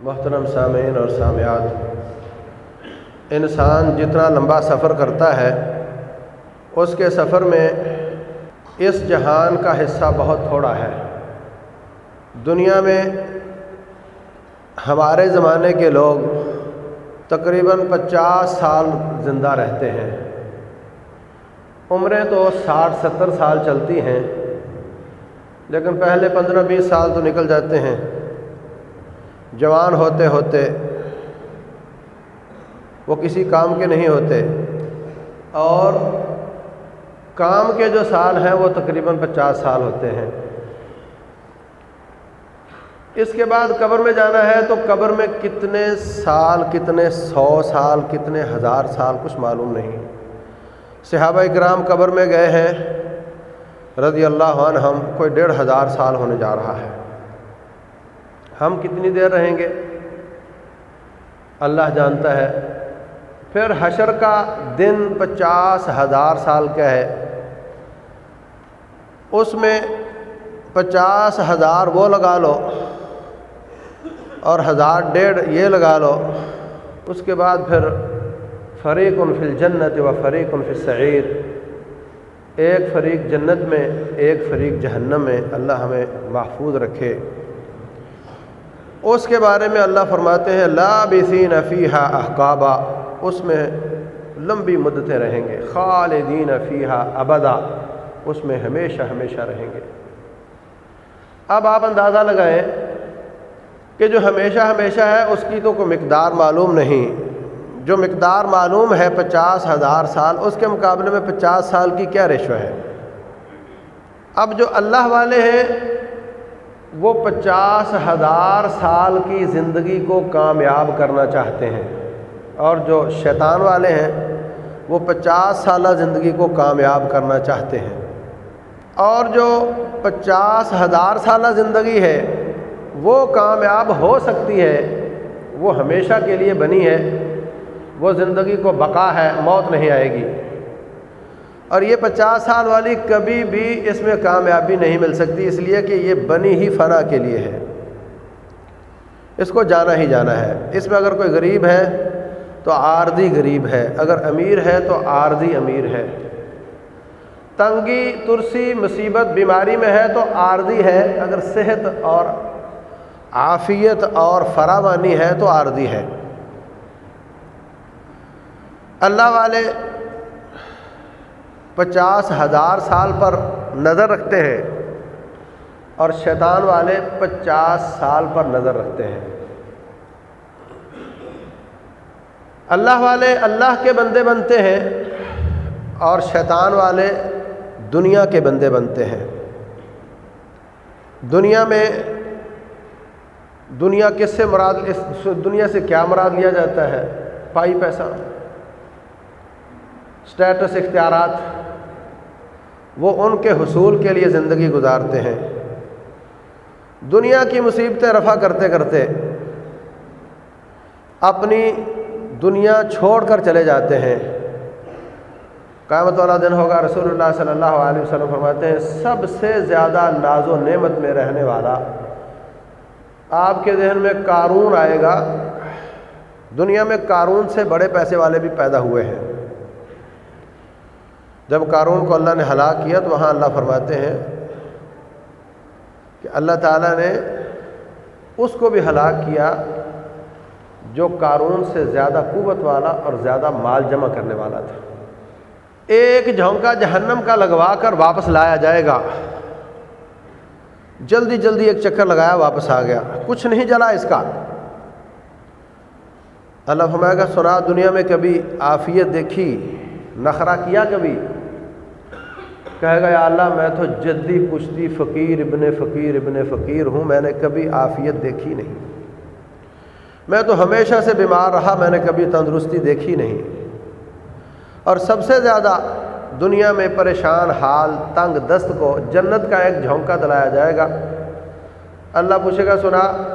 محترم سامعین اور سامعات، انسان جتنا لمبا سفر کرتا ہے، اس کے سفر میں اس جہان کا حصہ بہت تھوڑا ہے۔ دنیا میں ہمارے زمانے کے لوگ تقریباً پچاس سال زندہ رہتے ہیں۔ عمریں تو ساٹھ، ستر سال چلتی ہیں، لیکن پہلے پندرہ بیس سال تو نکل جاتے ہیں۔ جوان ہوتے ہوتے وہ کسی کام کے نہیں ہوتے اور کام کے جو سال ہیں وہ تقریباً پچاس سال ہوتے ہیں۔ اس کے بعد قبر میں جانا ہے تو قبر میں کتنے سال، کتنے سو سال، کتنے ہزار سال کچھ معلوم نہیں۔ صحابہ اکرام قبر میں گئے ہیں، رضی اللہ عنہ ہم کوئی ڈیڑھ ہزار سال ہونے جا رہا ہے۔ ہم کتنی دیر رہیں گے؟ اللہ جانتا ہے۔ پھر حشر کا دن پچاس ہزار سال کا ہے۔ اس میں پچاس ہزار وہ لگا لو اور ہزار ڈیڑھ یہ لگا لو۔ اس کے بعد پھر فریق فی الجنت و فریق فی السعیر۔ ایک فریق جنت میں، ایک فریق جہنم میں۔ اللہ ہمیں محفوظ رکھے۔ اس کے بارے میں اللہ فرماتے ہیں لا بسین فیحہ احقابہ اس میں لمبی مدتیں رہیں گے، خالدین فیحہ ابدا، اس میں ہمیشہ ہمیشہ رہیں گے۔ اب آپ اندازہ لگائیں کہ جو ہمیشہ ہمیشہ ہے، اس کی تو کوئی مقدار معلوم نہیں۔ جو مقدار معلوم ہے پچاس ہزار سال، اس کے مقابلے میں پچاس سال کی کیا ریشو ہے؟ اب جو اللہ والے ہیں وہ پچاس ہزار سال کی زندگی کو کامیاب کرنا چاہتے ہیں۔ اور جو شیطان والے ہیں، وہ پچاس سالہ زندگی کو کامیاب کرنا چاہتے ہیں۔ اور جو پچاس ہزار سالہ زندگی ہے، وہ کامیاب ہو سکتی ہے، وہ ہمیشہ کے لیے بنی ہے۔ وہ زندگی کو بقا ہے، موت نہیں آئے گی۔ اور یہ پچاس سال والی کبھی بھی اس میں کامیابی نہیں مل سکتی، اس لیے کہ یہ بنی ہی فنا کے لیے ہے۔ اس کو جانا ہی جانا ہے۔ اس میں اگر کوئی غریب ہے تو عارضی غریب ہے، اگر امیر ہے تو عارضی امیر ہے۔ تنگی، ترسی، مصیبت، بیماری میں ہے تو عارضی ہے، اگر صحت اور عافیت اور فراوانی ہے تو عارضی ہے۔ اللہ والے پچاس ہزار سال پر نظر رکھتے ہیں اور شیطان والے پچاس سال پر نظر رکھتے ہیں۔ اللہ والے اللہ کے بندے بنتے ہیں اور شیطان والے دنیا کے بندے بنتے ہیں۔ دنیا میں دنیا کس سے مراد اس دنیا سے کیا مراد لیا جاتا ہے؟ پائی پیسہ۔ اسٹیٹس اختیارات، وہ ان کے حصول کے لیے زندگی گزارتے ہیں۔ دنیا کی مصیبتیں رفع کرتے کرتے اپنی دنیا چھوڑ کر چلے جاتے ہیں۔ قیامت والا دن ہوگا، رسول اللہ صلی اللہ علیہ وسلم فرماتے ہیں، سب سے زیادہ ناز و نعمت میں رہنے والا آپ کے ذہن میں قارون آئے گا۔ دنیا میں قارون سے بڑے پیسے والے بھی پیدا ہوئے ہیں۔ جب قارون کو اللہ نے ہلاک کیا تو وہاں اللہ فرماتے ہیں کہ اللہ تعالیٰ نے اس کو بھی ہلاک کیا جو قارون سے زیادہ قوت والا اور زیادہ مال جمع کرنے والا تھا۔ ایک جھونکا جہنم کا لگوا کر واپس لایا جائے گا۔ جلدی جلدی ایک چکر لگایا واپس آ گیا۔ کچھ نہیں جلا اس کا۔ اللہ فرمائے گا، سنا دنیا میں کبھی آفیت دیکھی نخرا کیا کبھی؟ کہے گا، یا اللہ، میں تو جدی پشتی فقیر ابن فقیر ابن فقیر ہوں، میں نے کبھی آفیت دیکھی نہیں۔ میں تو ہمیشہ سے بیمار رہا، میں نے کبھی تندرستی دیکھی نہیں۔ اور سب سے زیادہ دنیا میں پریشان حال تنگ دست کو جنت کا ایک جھونکا دلایا جائے گا۔ اللہ پوچھے گا، سنا،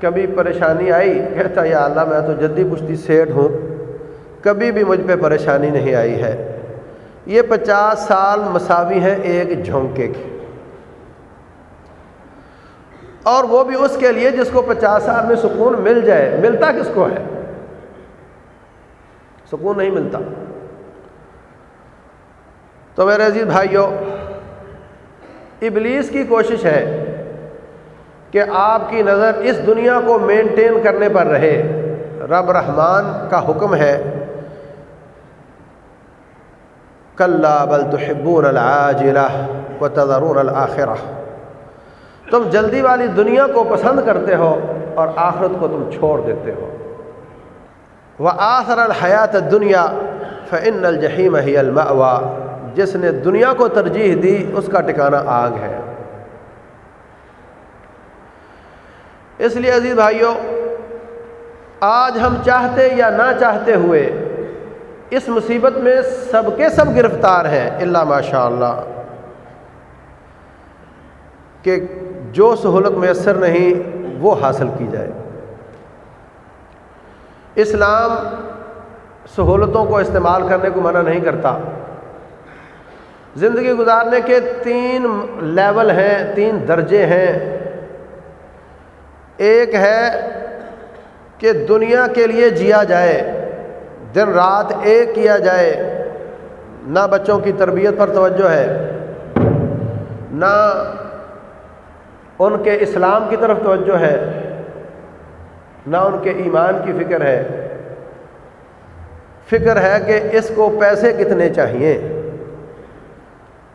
کبھی پریشانی آئی؟ کہتا یا اللہ، میں تو جدی پشتی سیٹ ہوں، کبھی بھی مجھ پہ پریشانی نہیں آئی ہے۔ یہ پچاس سال مساوی ہیں ایک جھونکے کے اور وہ بھی اس کے لیے جس کو پچاس سال میں سکون مل جائے۔ ملتا کس کو ہے؟ سکون نہیں ملتا۔ تو میرے عزیز بھائیوں ابلیس کی کوشش ہے کہ آپ کی نظر اس دنیا کو مینٹین کرنے پر رہے۔ رب رحمان کا حکم ہے۔ کل بل تحبون العاجلہ و تذرون الآخرہ تم جلدی والی دنیا کو پسند کرتے ہو اور آخرت کو تم چھوڑ دیتے ہو۔ وہ آخر الحیات دنیا فن الجحیم ہی المأوا جس نے دنیا کو ترجیح دی، اس کا ٹکانہ آگ ہے۔ اس لیے عزیز بھائیوں آج ہم چاہتے یا نہ چاہتے ہوئے اس مصیبت میں سب کے سب گرفتار ہیں اللہ ماشاء اللہ کہ جو سہولت میسر نہیں وہ حاصل کی جائے۔ اسلام سہولتوں کو استعمال کرنے کو منع نہیں کرتا۔ زندگی گزارنے کے تین لیول ہیں، تین درجے ہیں۔ ایک ہے کہ دنیا کے لیے جیا جائے۔ دن رات ایک کیا جائے، نہ بچوں کی تربیت پر توجہ ہے، نہ ان کے اسلام کی طرف توجہ ہے، نہ ان کے ایمان کی فکر ہے۔ فکر ہے کہ اس کو پیسے کتنے چاہیے۔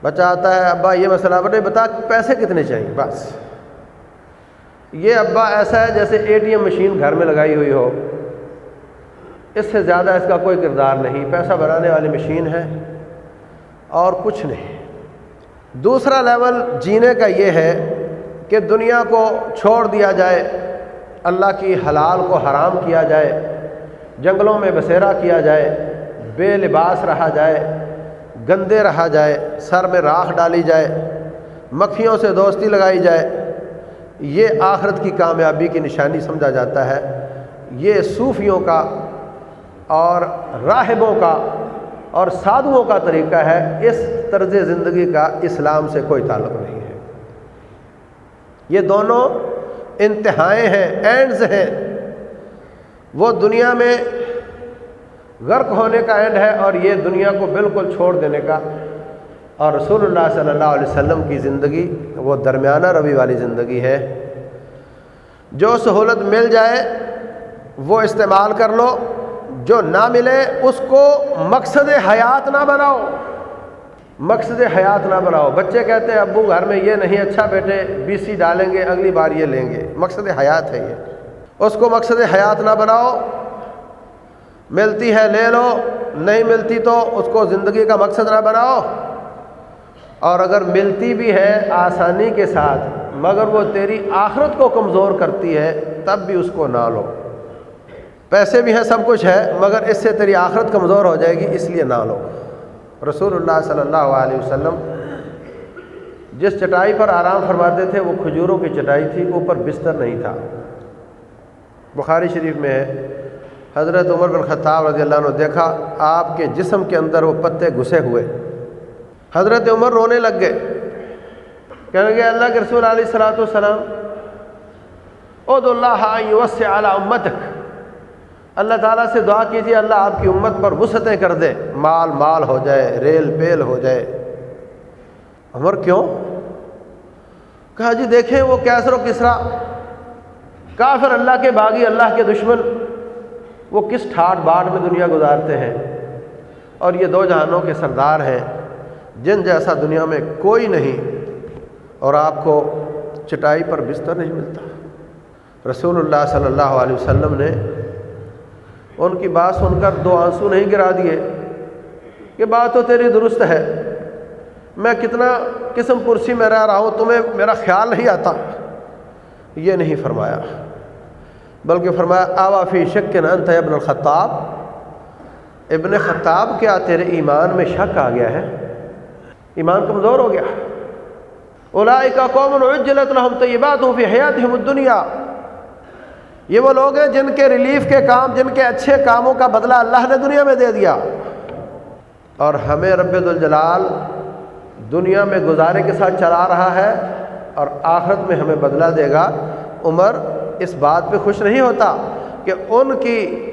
بچہ آتا ہے، ابا یہ مسئلہ بٹے بتا، پیسے کتنے چاہیے؟ بس۔ یہ ابا ایسا ہے جیسے اے ٹی ایم مشین گھر میں لگائی ہوئی ہو۔ اس سے زیادہ اس کا کوئی کردار نہیں۔ پیسہ بنانے والی مشین ہے اور کچھ نہیں۔ دوسرا لیول جینے کا یہ ہے کہ دنیا کو چھوڑ دیا جائے، اللہ کی حلال کو حرام کیا جائے، جنگلوں میں بسیرا کیا جائے، بے لباس رہا جائے، گندے رہا جائے، سر میں راکھ ڈالی جائے، مکھیوں سے دوستی لگائی جائے، یہ آخرت کی کامیابی کی نشانی سمجھا جاتا ہے۔ یہ صوفیوں کا اور راہبوں کا اور سادھوؤں کا طریقہ ہے، اس طرز زندگی کا اسلام سے کوئی تعلق نہیں ہے۔ یہ دونوں انتہائیں ہیں، اینڈز ہیں۔ وہ دنیا میں غرق ہونے کا اینڈ ہے اور یہ دنیا کو بالکل چھوڑ دینے کا۔ اور رسول اللہ صلی اللہ علیہ وسلم کی زندگی، وہ درمیانہ روی والی زندگی ہے۔ جو سہولت مل جائے، وہ استعمال کر لو۔ جو نہ ملے اس کو مقصد حیات نہ بناؤ۔ مقصد حیات نہ بناؤ۔ بچے کہتے ہیں، ابو گھر میں یہ نہیں اچھا بیٹے، بی سی ڈالیں گے، اگلی بار یہ لیں گے۔ مقصد حیات ہے یہ۔ اس کو مقصد حیات نہ بناؤ۔ ملتی ہے، لے لو۔ نہیں ملتی تو اس کو زندگی کا مقصد نہ بناؤ۔ اور اگر ملتی بھی ہے آسانی کے ساتھ، مگر وہ تیری آخرت کو کمزور کرتی ہے، تب بھی اس کو نہ لو۔ پیسے بھی ہیں، سب کچھ ہے، مگر اس سے تیری آخرت کمزور ہو جائے گی، اس لیے نہ لو۔ رسول اللہ صلی اللہ علیہ وسلم جس چٹائی پر آرام فرماتے تھے، وہ کھجوروں کی چٹائی تھی، اوپر بستر نہیں تھا۔ بخاری شریف میں ہے۔ حضرت عمر بن خطاب رضی اللہ عنہ دیکھا، آپ کے جسم کے اندر وہ پتے گھسے ہوئے۔ حضرت عمر رونے لگ گئے۔ کہنے گے اللہ کے رسول علیہ السلاۃ والسلام اد اللہ اعلیٰ امتک۔ اللہ تعالیٰ سے دعا کیجیے، اللہ آپ کی امت پر وسعتیں کر دے۔ مال مال ہو جائے، ریل پیل ہو جائے۔ عمر کیوں؟ کہا جی دیکھیں وہ کیسر و کسرا۔ کافر اللہ کے باغی، اللہ کے دشمن۔ وہ کس ٹھاٹ باٹ میں دنیا گزارتے ہیں؟ اور یہ دو جہانوں کے سردار ہیں، جن جیسا دنیا میں کوئی نہیں۔ اور آپ کو چٹائی پر بستر نہیں ملتا۔ رسول اللہ صلی اللہ علیہ وسلم نے ان کی بات سن کر دو آنسو نہیں گرا دیے۔ کہ بات تو تیری درست ہے۔ میں کتنا قسم کرسی میں رہ رہا ہوں، تمہیں میرا خیال نہیں آتا۔ یہ نہیں فرمایا۔ بلکہ فرمایا، آوا فی شک انت ابن الخطاب۔ ابن خطاب کیا تیرے ایمان میں شک آ گیا ہے؟ ایمان کمزور ہو گیا۔ اولا کا قوم عجلت لهم طیبات فی حیاتهم الدنیا۔ یہ وہ لوگ ہیں جن کے ریلیف کے کام، جن کے اچھے کاموں کا بدلہ اللہ نے دنیا میں دے دیا۔ اور ہمیں رب الجلال دنیا میں گزارے کے ساتھ چلا رہا ہے اور آخرت میں ہمیں بدلا دے گا۔ عمر اس بات پہ خوش نہیں ہوتا کہ ان کی،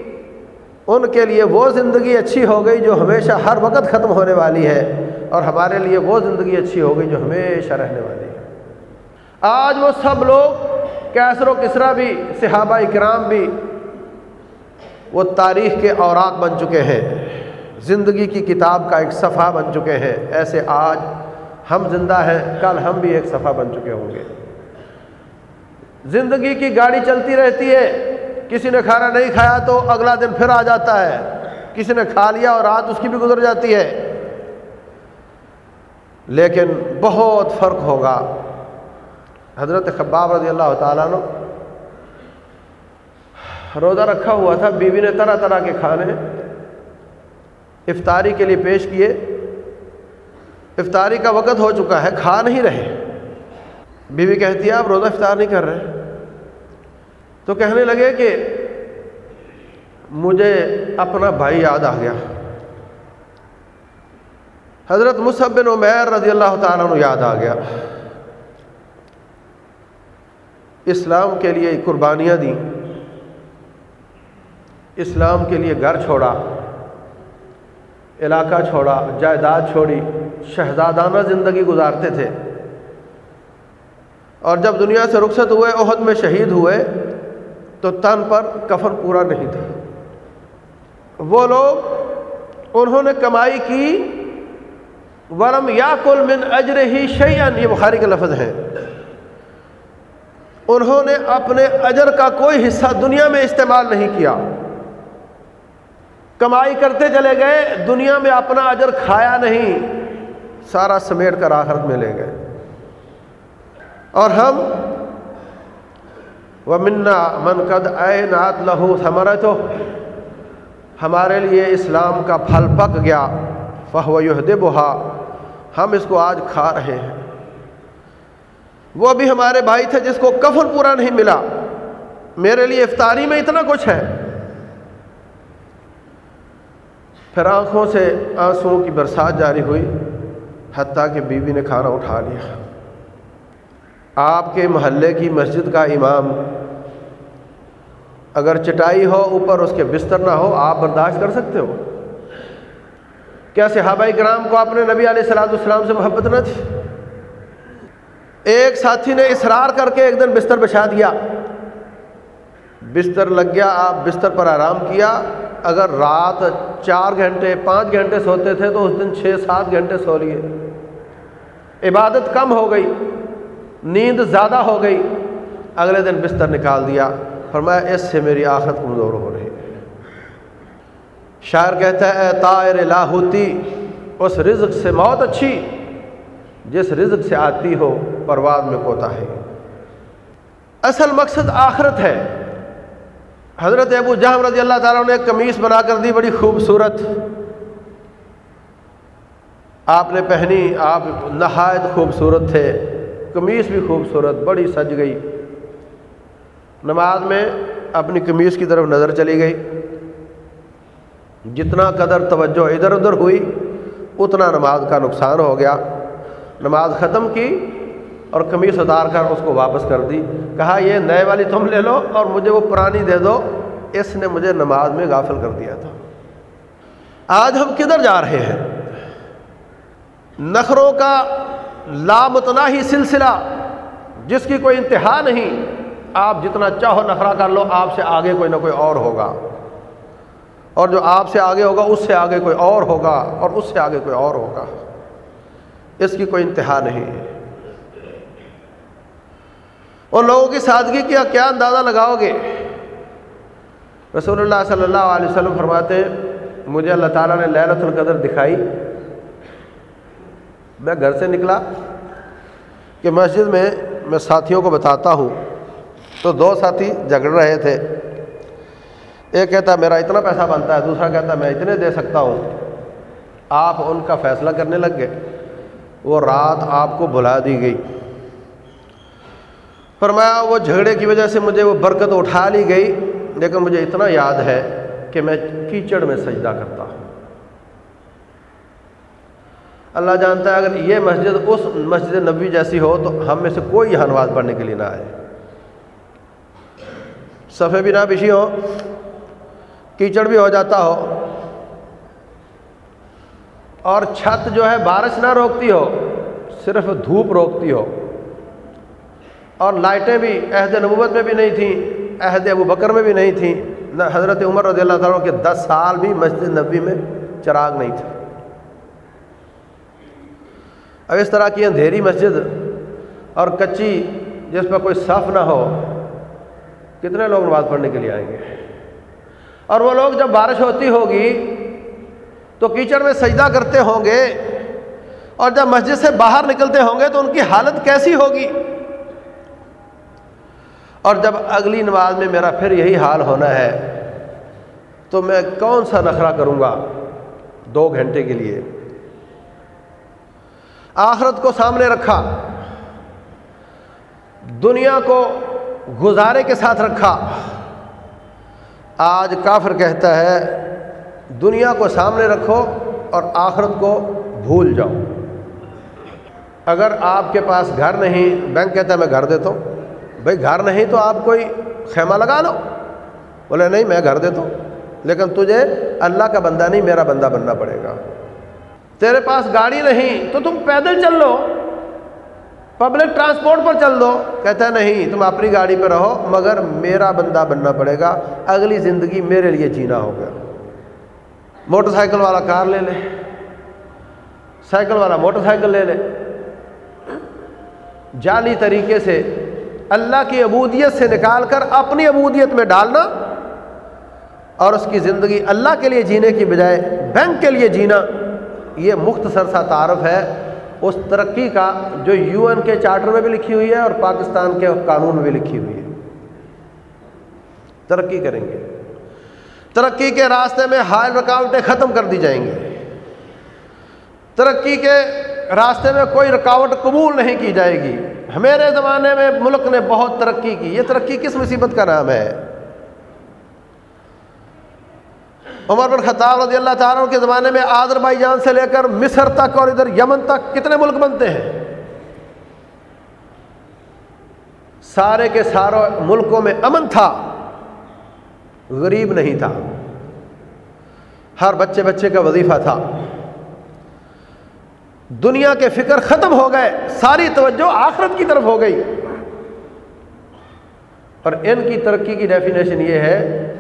ان کے لیے وہ زندگی اچھی ہو گئی جو ہمیشہ ہر وقت ختم ہونے والی ہے اور ہمارے لیے وہ زندگی اچھی ہو گئی جو ہمیشہ رہنے والی ہے۔ آج وہ سب لوگ کیسر و کسرا بھی، صحابہ اکرام بھی وہ تاریخ کے اوراق بن چکے ہیں، زندگی کی کتاب کا ایک صفحہ بن چکے ہیں۔ ایسے آج ہم زندہ ہیں، کل ہم بھی ایک صفحہ بن چکے ہوں گے۔ زندگی کی گاڑی چلتی رہتی ہے، کسی نے کھانا نہیں کھایا تو اگلا دن پھر آ جاتا ہے۔ کسی نے کھا لیا اور رات اس کی بھی گزر جاتی ہے۔ لیکن بہت فرق ہوگا۔ حضرت خباب رضی اللہ تعالیٰ نے روزہ رکھا ہوا تھا، بیوی نے طرح طرح کے کھانے افطاری کے لیے پیش کیے۔ افطاری کا وقت ہو چکا ہے، کھا نہیں رہے۔ بیوی کہتی ہے، آپ روزہ افطار نہیں کر رہے۔ تو کہنے لگے کہ مجھے اپنا بھائی یاد آ گیا۔ حضرت مصحب بن عمیر رضی اللہ تعالیٰ عنہ یاد آ گیا۔ اسلام کے لیے قربانیاں دیں، اسلام کے لیے گھر چھوڑا، علاقہ چھوڑا، جائیداد چھوڑی، شہزادانہ زندگی گزارتے تھے۔ اور جب دنیا سے رخصت ہوئے عہد میں شہید ہوئے، تو تن پر کفن پورا نہیں تھا۔ وہ لوگ انہوں نے کمائی کی ورم یا کل من اجر ہی شیئن یہ بخاری کا لفظ ہے انہوں نے اپنے اجر کا کوئی حصہ دنیا میں استعمال نہیں کیا۔ کمائی کرتے چلے گئے، دنیا میں اپنا اجر کھایا نہیں، سارا سمیٹ کر آخرت میں لے گئے۔ اور ہم وہ منا من قد اے نات لہو سمر تو ہمارے لیے اسلام کا پھل پک گیا فہو یہ بہا ہم اس کو آج کھا رہے ہیں۔ وہ بھی ہمارے بھائی تھے جس کو کفن پورا نہیں ملا۔ میرے لیے افطاری میں اتنا کچھ ہے۔ پھر آنکھوں سے آنسوؤں کی برسات جاری ہوئی، حتیٰ کہ بیوی نے کھانا اٹھا لیا۔ آپ کے محلے کی مسجد کا امام، اگر چٹائی ہو اوپر اس کے بستر نہ ہو، آپ برداشت کر سکتے ہو؟ کیا صحابہ کرام کو اپنے نبی علیہ السلاۃ السلام سے محبت نہ تھی؟ ایک ساتھی نے اصرار کر کے ایک دن بستر بچھا دیا بستر لگ گیا، آپ بستر پر آرام کیا۔ اگر رات چار گھنٹے، پانچ گھنٹے سوتے تھے تو اس دن چھ سات گھنٹے سو لیے۔ عبادت کم ہو گئی، نیند زیادہ ہو گئی۔ اگلے دن بستر نکال دیا۔ فرمایا، اس سے میری آخرت کمزور ہو رہی ہے۔ شاعر کہتا ہے، اے طائر لاہوتی، اس رزق سے موت اچھی، جس رزق سے آتی ہو پرواز میں کوتا ہے۔ اصل مقصد آخرت ہے۔ حضرت ابو جہاں رضی اللہ تعالیٰ نے کمیز بنا کر دی بڑی خوبصورت۔ آپ نے پہنی، آپ نہایت خوبصورت تھے۔ قمیص بھی خوبصورت، بڑی سج گئی۔ نماز میں اپنی قمیص کی طرف نظر چلی گئی۔ جتنا قدر توجہ ادھر ادھر ہوئی، اتنا نماز کا نقصان ہو گیا۔ نماز ختم کی اور قمیص اتار کر اس کو واپس کر دی۔ کہا، یہ نئے والی تم لے لو اور مجھے وہ پرانی دے دو۔ اس نے مجھے نماز میں غافل کر دیا تھا۔ آج ہم کدھر جا رہے ہیں؟ نخروں کا لامتناہی سلسلہ، جس کی کوئی انتہا نہیں۔ آپ جتنا چاہو نخرا کر لو، آپ سے آگے کوئی نہ کوئی اور ہوگا۔ اور جو آپ سے آگے ہوگا، اس سے آگے کوئی اور ہوگا اور اس سے آگے کوئی اور ہوگا۔ اس کی کوئی انتہا نہیں۔ ہے اور لوگوں کی سادگی کیا کیا اندازہ لگاؤ گے؟ رسول اللہ صلی اللہ علیہ وسلم فرماتے ہیں، مجھے اللہ تعالیٰ نے لہرت القدر دکھائی۔ میں گھر سے نکلا کہ مسجد میں میں ساتھیوں کو بتاتا ہوں۔ تو دو ساتھی جھگڑ رہے تھے۔ ایک کہتا، میرا اتنا پیسہ بنتا ہے۔ دوسرا کہتا، میں اتنے دے سکتا ہوں۔ آپ ان کا فیصلہ کرنے لگ گئے۔ وہ رات آپ کو بلا دی گئی۔ فرمایا وہ جھگڑے کی وجہ سے مجھے وہ برکت اٹھا لی گئی، لیکن مجھے اتنا یاد ہے کہ میں کیچڑ میں سجدہ کرتا ہوں۔ اللہ جانتا ہے اگر یہ مسجد اس مسجد نبی جیسی ہو تو ہم میں سے کوئی یہاں نماز پڑھنے کے لیے نہ آئے۔ صفحے بھی نہ بچھی ہو کیچڑ بھی ہو جاتا ہو۔ اور چھت جو ہے بارش نہ روکتی ہو، صرف دھوپ روکتی ہو۔ اور لائٹیں بھی عہد نبوت میں بھی نہیں تھیں، عہد ابو بکر میں بھی نہیں تھیں۔ نہ حضرت عمر رضی اللہ تعالیٰ کے دس سال بھی مسجد نبی میں چراغ نہیں تھے۔ اب اس طرح کی اندھیری مسجد اور کچی جس پر کوئی صف نہ ہو، کتنے لوگ نماز پڑھنے کے لیے آئیں گے؟ اور وہ لوگ جب بارش ہوتی ہوگی تو کیچڑ میں سجدہ کرتے ہوں گے اور جب مسجد سے باہر نکلتے ہوں گے تو ان کی حالت کیسی ہوگی؟ اور جب اگلی نماز میں میرا پھر یہی حال ہونا ہے، تو میں کون سا نخرہ کروں گا دو گھنٹے کے لیے؟ آخرت کو سامنے رکھا، دنیا کو گزارے کے ساتھ رکھا۔ آج کافر کہتا ہے، دنیا کو سامنے رکھو اور آخرت کو بھول جاؤ۔ اگر آپ کے پاس گھر نہیں، بینک کہتا ہے میں گھر دیتا ہوں۔ بھائی گھر نہیں تو آپ کوئی خیمہ لگا لو۔ بولے، نہیں، میں گھر دیتا ہوں۔ لیکن تجھے اللہ کا بندہ نہیں، میرا بندہ بننا پڑے گا۔ تیرے پاس گاڑی نہیں تو تم پیدل چل لو پبلک ٹرانسپورٹ پر چل دو کہتا ہے، نہیں، تم اپنی گاڑی پہ رہو، مگر میرا بندہ بننا پڑے گا۔ اگلی زندگی میرے لیے جینا ہوگا موٹر سائیکل والا کار لے لے۔ سائیکل والا موٹر سائیکل لے لے۔ جعلی طریقے سے اللہ کی عبودیت سے نکال کر اپنی عبودیت میں ڈالنا اور اس کی زندگی اللہ کے لیے جینے کی بجائے بینک کے لیے جینا، یہ مختصر سا تعارف ہے۔ اس ترقی کا جو یو این کے چارٹر میں بھی لکھی ہوئی ہے اور پاکستان کے قانون میں بھی لکھی ہوئی ہے۔ ترقی کریں گے۔ ترقی کے راستے میں حال رکاوٹیں ختم کر دی جائیں گے۔ ترقی کے راستے میں کوئی رکاوٹ قبول نہیں کی جائے گی۔ ہمارے زمانے میں ملک نے بہت ترقی کی۔ یہ ترقی کس مصیبت کا نام ہے؟ عمر بن خطاب رضی اللہ تعالیٰ کے زمانے میں آدر بائی جان سے لے کر مصر تک اور ادھر یمن تک کتنے ملک بنتے ہیں؟ سارے کے سارے ملکوں میں امن تھا، غریب نہیں تھا۔ ہر بچے بچے کا وظیفہ تھا۔ دنیا کے فکر ختم ہو گئے، ساری توجہ آخرت کی طرف ہو گئی۔ اور ان کی ترقی کی ڈیفینیشن یہ ہے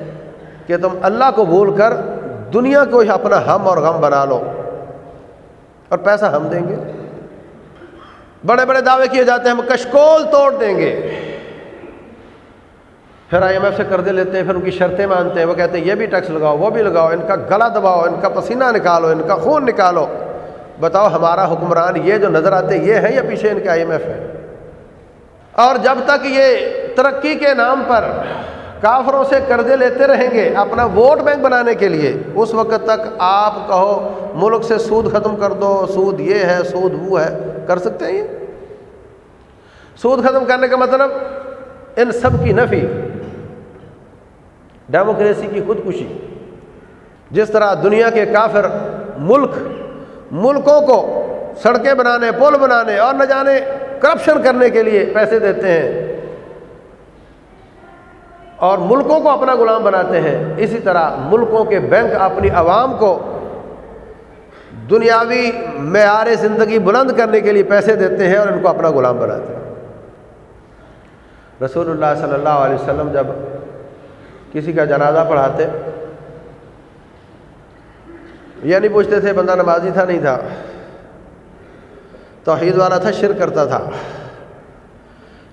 کہ تم اللہ کو بھول کر دنیا کو ہی اپنا ہم اور غم بنا لو۔ اور پیسہ ہم دیں گے۔ بڑے بڑے دعوے کیے جاتے ہیں، ہم کشکول توڑ دیں گے۔ پھر آئی ایم ایف سے قرضے لیتے ہیں، پھر ان کی شرطیں مانتے ہیں۔ وہ کہتے ہیں، یہ بھی ٹیکس لگاؤ، وہ بھی لگاؤ، ان کا گلا دباؤ، ان کا پسینہ نکالو، ان کا خون نکالو۔ بتاؤ ہمارا حکمران یہ جو نظر آتے یہ ہے یا پیچھے ان کے آئی ایم ایف ہے؟ اور جب تک یہ ترقی کے نام پر کافروں سے قرضے لیتے رہیں گے اپنا ووٹ بینک بنانے کے لیے، اس وقت تک آپ کہو ملک سے سود ختم کر دو، سود یہ ہے، سود وہ ہے، کر سکتے ہیں یہ؟ سود ختم کرنے کا مطلب ان سب کی نفی، ڈیموکریسی کی خودکشی۔ جس طرح دنیا کے کافر ملک ملکوں کو سڑکیں بنانے، پل بنانے اور نہ جانے کرپشن کرنے کے لیے پیسے دیتے ہیں۔ اور ملکوں کو اپنا غلام بناتے ہیں۔ اسی طرح ملکوں کے بینک اپنی عوام کو دنیاوی معیار زندگی بلند کرنے کے لیے پیسے دیتے ہیں اور ان کو اپنا غلام بناتے ہیں۔ رسول اللہ صلی اللہ علیہ وسلم جب کسی کا جنازہ پڑھاتے یہ نہیں پوچھتے تھے بندہ نمازی تھا نہیں تھا۔ توحید والا تھا، شرک کرتا تھا۔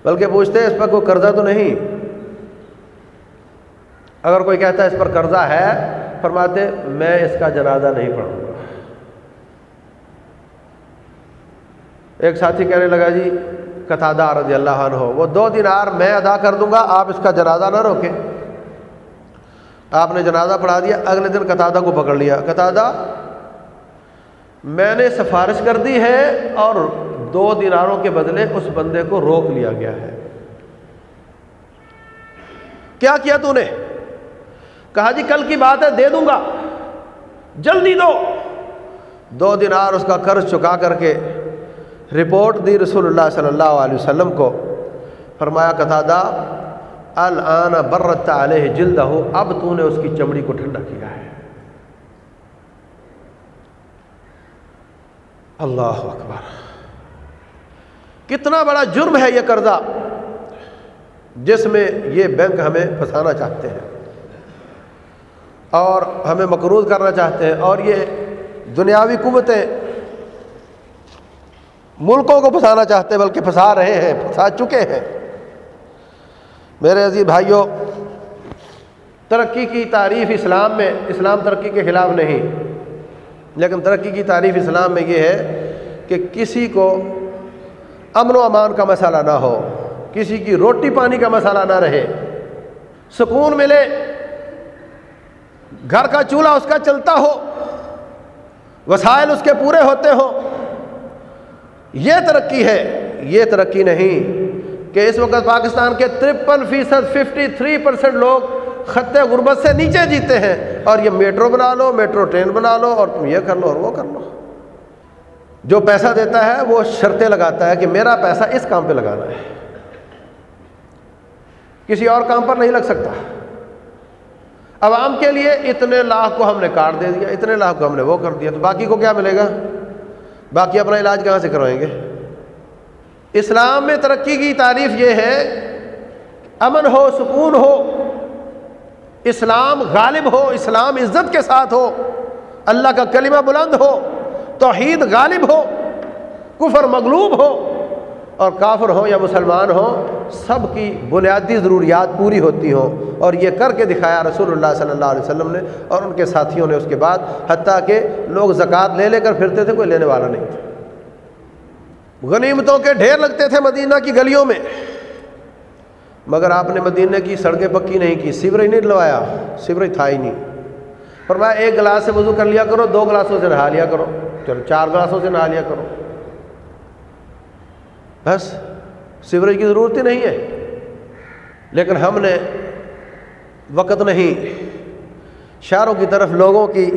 بلکہ پوچھتے اس پر کوئی قرضہ تو نہیں۔ اگر کوئی کہتا ہے اس پر قرضہ ہے، فرماتے میں اس کا جنازہ نہیں پڑھوں گا۔ ایک ساتھی کہنے لگا جی قطادہ رضی اللہ عنہ ہو وہ دو دن آر میں ادا کر دوں گا، آپ اس کا جنازہ نہ روکیں۔ آپ نے جنازہ پڑھا دیا، اگلے دن قطادہ کو پکڑ لیا۔ قطادہ، میں نے سفارش کر دی ہے اور دو دناروں کے بدلے اس بندے کو روک لیا گیا ہے۔ کیا کیا تو نے؟ کہا جی کل کی بات ہے، دے دوں گا۔ جلدی دو۔ دو دن اس کا قرض چکا کر کے رپورٹ دی رسول اللہ صلی اللہ علیہ وسلم کو۔ فرمایا، قطادہ الان برت علیہ جلد ہو اب تو نے اس کی چمڑی کو ٹھنڈا کیا ہے۔ اللہ اکبر۔ کتنا بڑا جرم ہے یہ قرضہ، جس میں یہ بینک ہمیں پھنسانا چاہتے ہیں اور ہمیں مقروض کرنا چاہتے ہیں اور یہ دنیاوی قوتیں ملکوں کو پھنسانا چاہتے ہیں، بلکہ پھنسا رہے ہیں، پھنسا چکے ہیں۔ میرے عزیز بھائیوں ترقی کی تعریف اسلام میں، اسلام ترقی کے خلاف نہیں۔ لیکن ترقی کی تعریف اسلام میں یہ ہے کہ کسی کو امن و امان کا مسئلہ نہ ہو، کسی کی روٹی پانی کا مسئلہ نہ رہے۔ سکون ملے، گھر کا چولہا اس کا چلتا ہو، وسائل اس کے پورے ہوتے ہوں۔ یہ ترقی ہے، یہ ترقی نہیں۔ کہ اس وقت پاکستان کے ترپن فیصد، ففٹی تھری پرسینٹ لوگ خطے غربت سے نیچے جیتے ہیں اور یہ میٹرو بنا لو، میٹرو ٹرین بنا لو اور تم یہ کر لو اور وہ کر لو۔ جو پیسہ دیتا ہے وہ شرطیں لگاتا ہے کہ میرا پیسہ اس کام پہ لگانا ہے۔ کسی اور کام پر نہیں لگ سکتا۔ عوام کے لیے اتنے لاکھ کو ہم نے کاٹ دے دیا، اتنے لاکھ کو ہم نے وہ کر دیا، تو باقی کو کیا ملے گا؟ باقی اپنا علاج کہاں سے کروائیں گے؟ اسلام میں ترقی کی تعریف یہ ہے، امن ہو، سکون ہو، اسلام غالب ہو، اسلام عزت کے ساتھ ہو، اللہ کا کلمہ بلند ہو، توحید غالب ہو، کفر مغلوب ہو، اور کافر ہو یا مسلمان ہو، سب کی بنیادی ضروریات پوری ہوتی ہوں۔ اور یہ کر کے دکھایا رسول اللہ صلی اللہ علیہ وسلم نے، اور ان کے ساتھیوں نے اس کے بعد، حتیٰ کہ لوگ زکوٰۃ لے لے کر پھرتے تھے، کوئی لینے والا نہیں تھا۔ غنیمتوں کے ڈھیر لگتے تھے مدینہ کی گلیوں میں۔ مگر آپ نے مدینہ کی سڑکیں پکی نہیں کی سیوریج نہیں ڈلوایا سیوریج تھا ہی نہیں۔ پر میں ایک گلاس سے وضو کر لیا کرو، دو گلاسوں سے نہا لیا کرو، چلو چار گلاسوں سے نہا لیا کرو۔ بس سیوریج کی ضرورت ہی نہیں ہے۔ لیکن ہم نے وقت نہیں۔ شہروں کی طرف لوگوں کی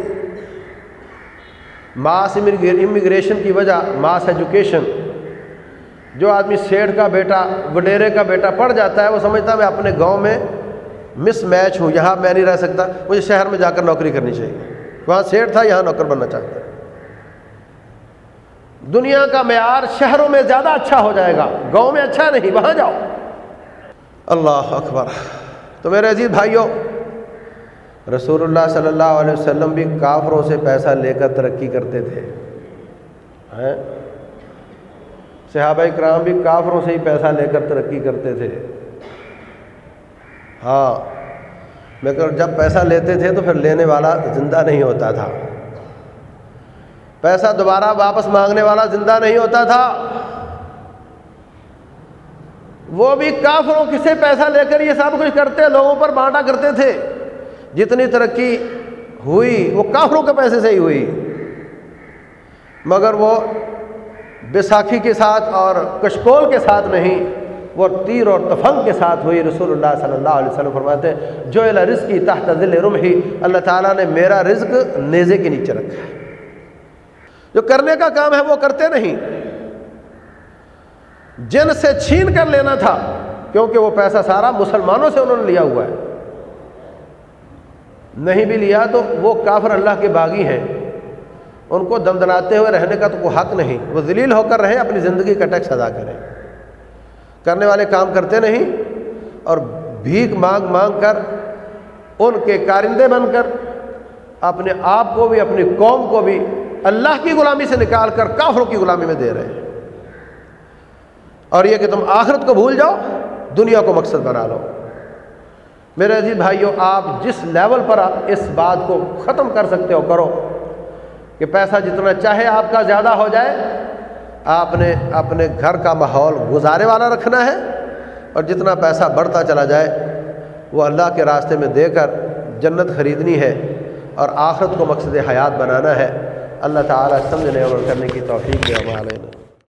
ماس امیگریشن کی وجہ ماس ایجوکیشن جو آدمی سیٹھ کا بیٹا، وڈیرے کا بیٹا پڑھ جاتا ہے، وہ سمجھتا ہے میں اپنے گاؤں میں مس میچ ہوں، یہاں میں نہیں رہ سکتا، مجھے شہر میں جا کر نوکری کرنی چاہیے۔ وہاں سیٹ تھا، یہاں نوکر بننا چاہتا ہے۔ دنیا کا معیار شہروں میں زیادہ اچھا ہو جائے گا، گاؤں میں اچھا نہیں، وہاں جاؤ۔ اللہ اکبر۔ تو میرے عزیز بھائیوں، رسول اللہ صلی اللہ علیہ وسلم بھی کافروں سے پیسہ لے کر ترقی کرتے تھے۔ صحابہ کرام بھی کافروں سے ہی پیسہ لے کر ترقی کرتے تھے۔ ہاں مگر جب پیسہ لیتے تھے تو پھر لینے والا زندہ نہیں ہوتا تھا۔ پیسہ دوبارہ واپس مانگنے والا زندہ نہیں ہوتا تھا۔ وہ بھی کافروں کسے پیسہ لے کر یہ سب کچھ کرتے، لوگوں پر بانٹا کرتے تھے۔ جتنی ترقی ہوئی، وہ کافروں کے پیسے سے ہی ہوئی۔ مگر وہ بیساکھی کے ساتھ اور کشکول کے ساتھ نہیں، وہ تیر اور تفنگ کے ساتھ ہوئی۔ رسول اللہ صلی اللہ علیہ وسلم فرماتے ہیں، جو رزق کی تحت دل رم ہی اللہ تعالیٰ نے میرا رزق نیزے کے نیچے رکھا ہے۔ جو کرنے کا کام ہے وہ کرتے نہیں۔ جن سے چھین کر لینا تھا، کیونکہ وہ پیسہ سارا مسلمانوں سے انہوں نے لیا ہوا ہے۔ نہیں بھی لیا تو وہ کافر اللہ کے باغی ہیں۔ ان کو دم دناتے ہوئے رہنے کا تو کوئی حق نہیں۔ وہ ذلیل ہو کر رہے، اپنی زندگی کا ٹیکس ادا کریں۔ کرنے والے کام کرتے نہیں اور بھیک مانگ مانگ کر ان کے کارندے بن کر اپنے آپ کو بھی، اپنی قوم کو بھی اللہ کی غلامی سے نکال کر کافروں کی غلامی میں دے رہے ہیں۔ اور یہ کہ تم آخرت کو بھول جاؤ، دنیا کو مقصد بنا لو۔ میرے عزیز بھائیوں آپ جس لیول پر آپ اس بات کو ختم کر سکتے ہو، کرو۔ کہ پیسہ جتنا چاہے آپ کا زیادہ ہو جائے۔ آپ نے اپنے گھر کا ماحول گزارے والا رکھنا ہے اور جتنا پیسہ بڑھتا چلا جائے، وہ اللہ کے راستے میں دے کر جنت خریدنی ہے اور آخرت کو مقصد حیات بنانا ہے۔ اللہ تعالیٰ سمجھنے اور کرنے کی توفیق دے ہمارے